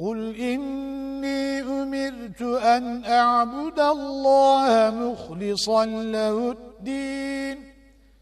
قل إني أمرت أن أعبد الله مخلصا له الدين